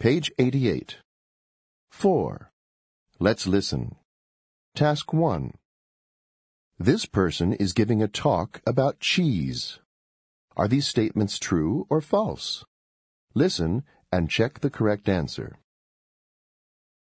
Page 88. 4. Let's listen. Task 1. This person is giving a talk about cheese. Are these statements true or false? Listen and check the correct answer.